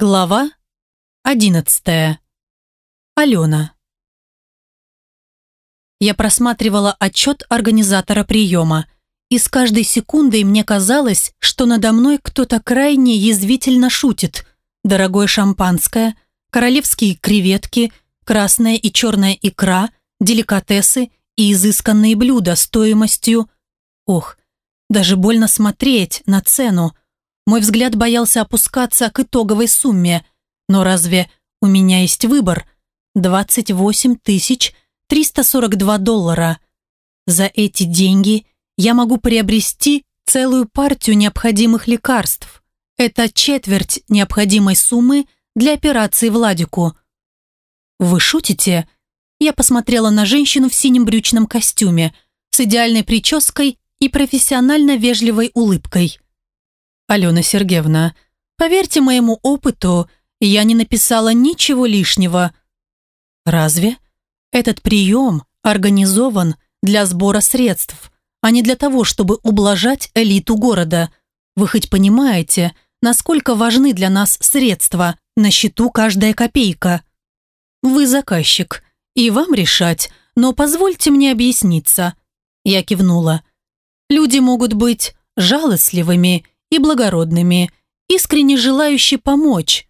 Глава одиннадцатая. Алена. Я просматривала отчет организатора приема, и с каждой секундой мне казалось, что надо мной кто-то крайне язвительно шутит. Дорогое шампанское, королевские креветки, красная и черная икра, деликатесы и изысканные блюда стоимостью... Ох, даже больно смотреть на цену – мой взгляд боялся опускаться к итоговой сумме. Но разве у меня есть выбор? 28 тысяч 342 доллара. За эти деньги я могу приобрести целую партию необходимых лекарств. Это четверть необходимой суммы для операции Владику. «Вы шутите?» Я посмотрела на женщину в синем брючном костюме с идеальной прической и профессионально вежливой улыбкой. Алена Сергеевна, поверьте моему опыту, я не написала ничего лишнего. Разве? Этот прием организован для сбора средств, а не для того, чтобы ублажать элиту города. Вы хоть понимаете, насколько важны для нас средства, на счету каждая копейка? Вы заказчик, и вам решать, но позвольте мне объясниться. Я кивнула. Люди могут быть жалостливыми и благородными, искренне желающие помочь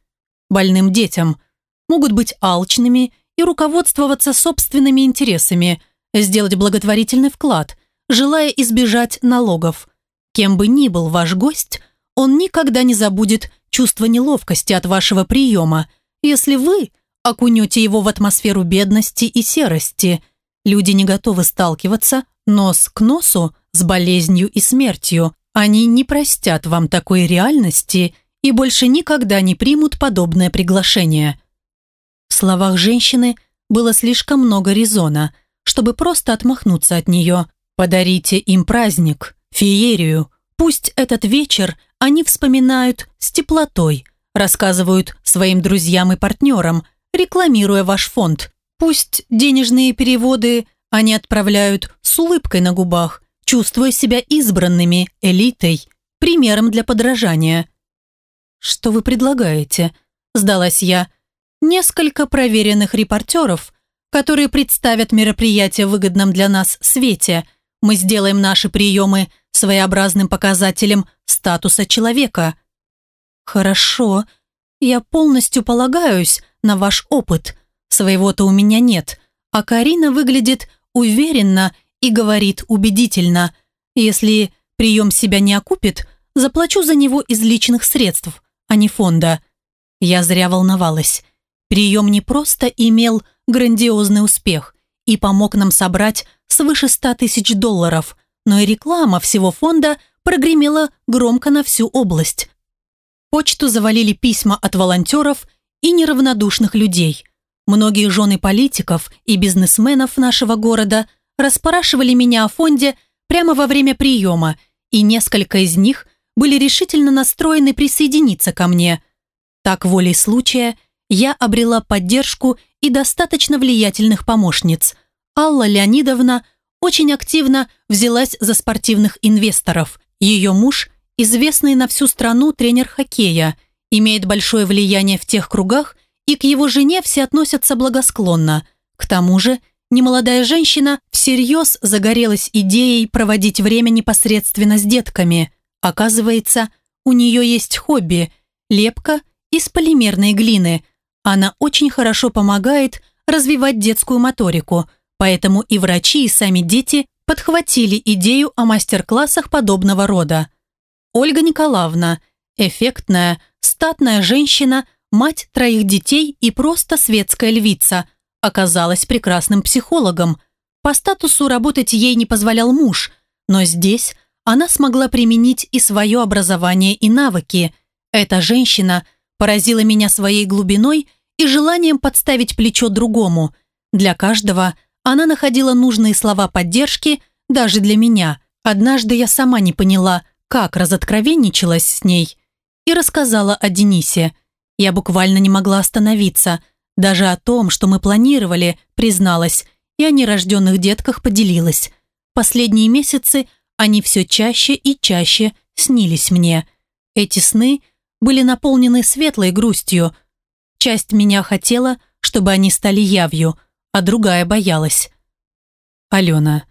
больным детям, могут быть алчными и руководствоваться собственными интересами, сделать благотворительный вклад, желая избежать налогов. Кем бы ни был ваш гость, он никогда не забудет чувство неловкости от вашего приема, если вы окунете его в атмосферу бедности и серости. Люди не готовы сталкиваться нос к носу с болезнью и смертью, они не простят вам такой реальности и больше никогда не примут подобное приглашение. В словах женщины было слишком много резона, чтобы просто отмахнуться от нее. Подарите им праздник, феерию. Пусть этот вечер они вспоминают с теплотой, рассказывают своим друзьям и партнерам, рекламируя ваш фонд. Пусть денежные переводы они отправляют с улыбкой на губах – чувствуя себя избранными, элитой, примером для подражания. «Что вы предлагаете?» – сдалась я. «Несколько проверенных репортеров, которые представят мероприятие в выгодном для нас свете. Мы сделаем наши приемы своеобразным показателем статуса человека». «Хорошо. Я полностью полагаюсь на ваш опыт. Своего-то у меня нет. А Карина выглядит уверенно и говорит убедительно, если прием себя не окупит, заплачу за него из личных средств, а не фонда. Я зря волновалась. Прием не просто имел грандиозный успех и помог нам собрать свыше ста тысяч долларов, но и реклама всего фонда прогремела громко на всю область. Почту завалили письма от волонтеров и неравнодушных людей. Многие жены политиков и бизнесменов нашего города – расспрашивали меня о фонде прямо во время приема, и несколько из них были решительно настроены присоединиться ко мне. Так, волей случая, я обрела поддержку и достаточно влиятельных помощниц. Алла Леонидовна очень активно взялась за спортивных инвесторов. Ее муж – известный на всю страну тренер хоккея, имеет большое влияние в тех кругах, и к его жене все относятся благосклонно. К тому же немолодая женщина всерьез загорелась идеей проводить время непосредственно с детками. Оказывается, у нее есть хобби – лепка из полимерной глины. Она очень хорошо помогает развивать детскую моторику, поэтому и врачи, и сами дети подхватили идею о мастер-классах подобного рода. Ольга Николаевна – эффектная, статная женщина, мать троих детей и просто светская львица – оказалась прекрасным психологом. По статусу работать ей не позволял муж, но здесь она смогла применить и свое образование и навыки. Эта женщина поразила меня своей глубиной и желанием подставить плечо другому. Для каждого она находила нужные слова поддержки, даже для меня. Однажды я сама не поняла, как разоткровенничалась с ней, и рассказала о Денисе. Я буквально не могла остановиться – даже о том, что мы планировали, призналась, и о нерожденных детках поделилась. Последние месяцы они все чаще и чаще снились мне. Эти сны были наполнены светлой грустью. Часть меня хотела, чтобы они стали явью, а другая боялась. «Алена,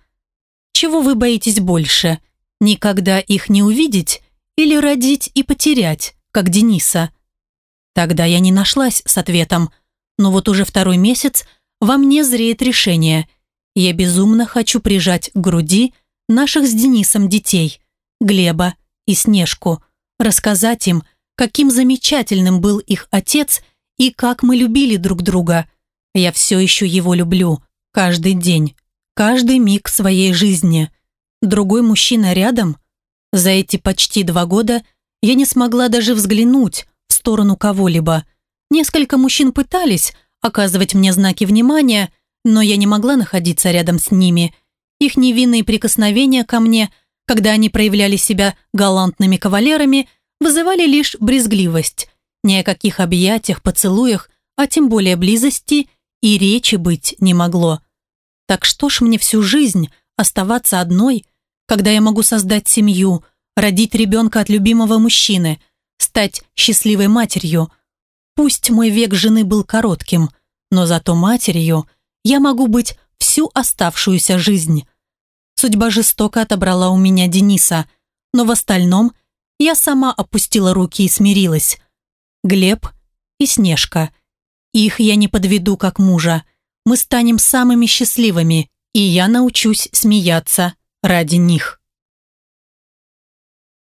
чего вы боитесь больше? Никогда их не увидеть или родить и потерять, как Дениса?» Тогда я не нашлась с ответом, но вот уже второй месяц во мне зреет решение. Я безумно хочу прижать к груди наших с Денисом детей, Глеба и Снежку, рассказать им, каким замечательным был их отец и как мы любили друг друга. Я все еще его люблю, каждый день, каждый миг своей жизни. Другой мужчина рядом? За эти почти два года я не смогла даже взглянуть в сторону кого-либо. Несколько мужчин пытались оказывать мне знаки внимания, но я не могла находиться рядом с ними. Их невинные прикосновения ко мне, когда они проявляли себя галантными кавалерами, вызывали лишь брезгливость. Ни о каких объятиях, поцелуях, а тем более близости и речи быть не могло. Так что ж мне всю жизнь оставаться одной, когда я могу создать семью, родить ребенка от любимого мужчины, стать счастливой матерью? Пусть мой век жены был коротким, но зато матерью я могу быть всю оставшуюся жизнь. Судьба жестоко отобрала у меня Дениса, но в остальном – я сама опустила руки и смирилась. Глеб и Снежка. Их я не подведу как мужа. Мы станем самыми счастливыми, и я научусь смеяться ради них.